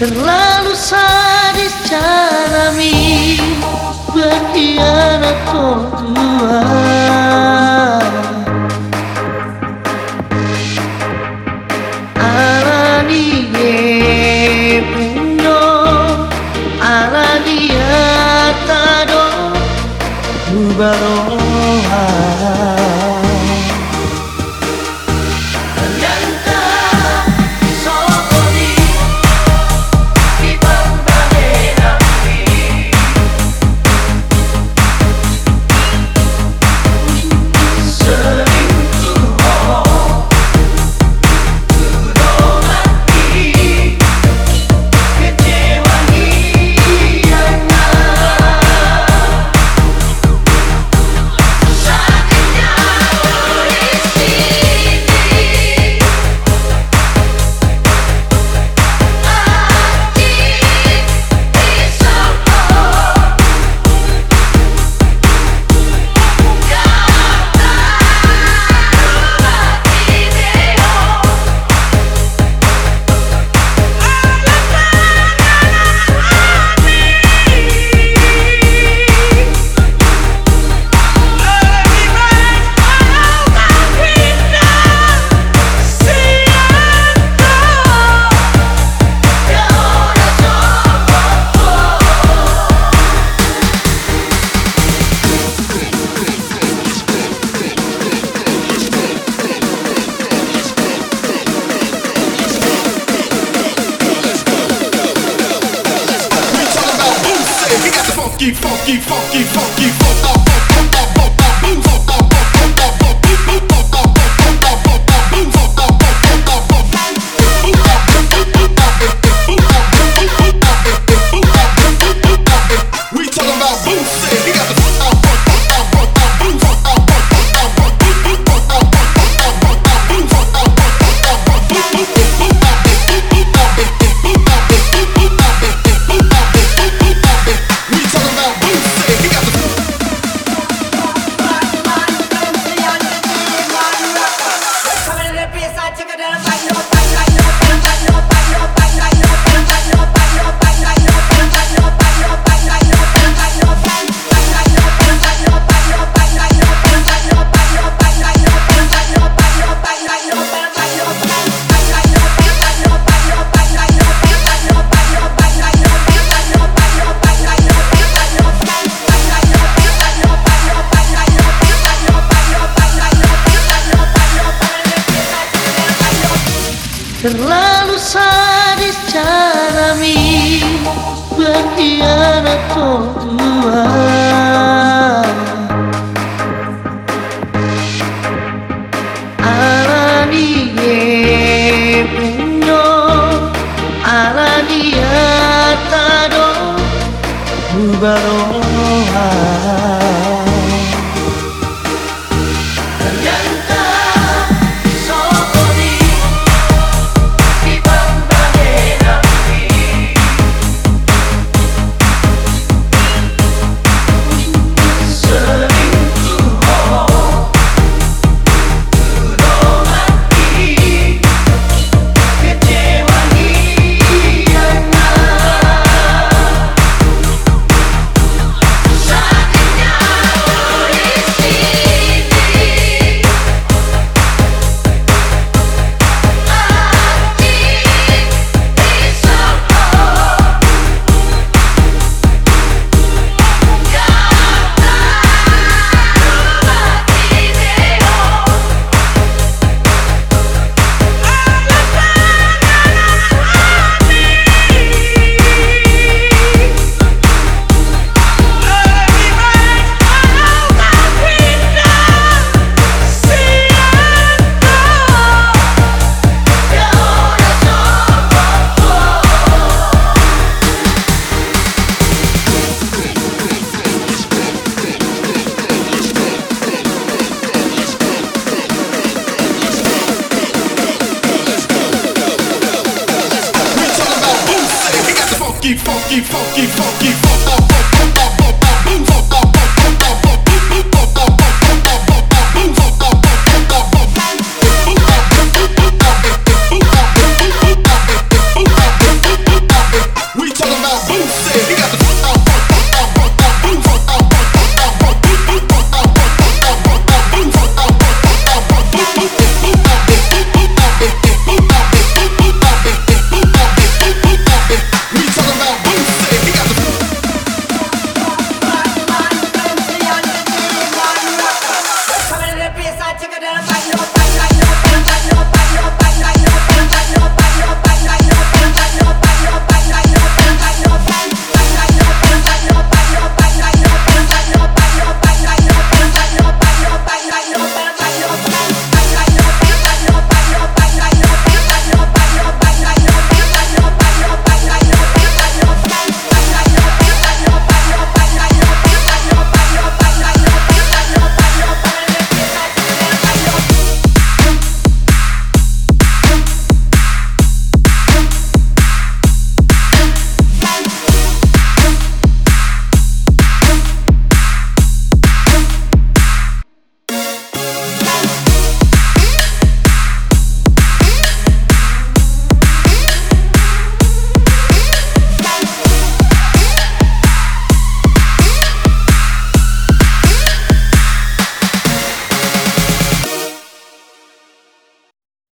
Terlalu sadis carami Berkhianat kau Tuhan Alani punyo funky, funky, funky, funky, funky. terlalu sadis carami berkhianat oh Tuhan funky, funky, funky, funky, funky,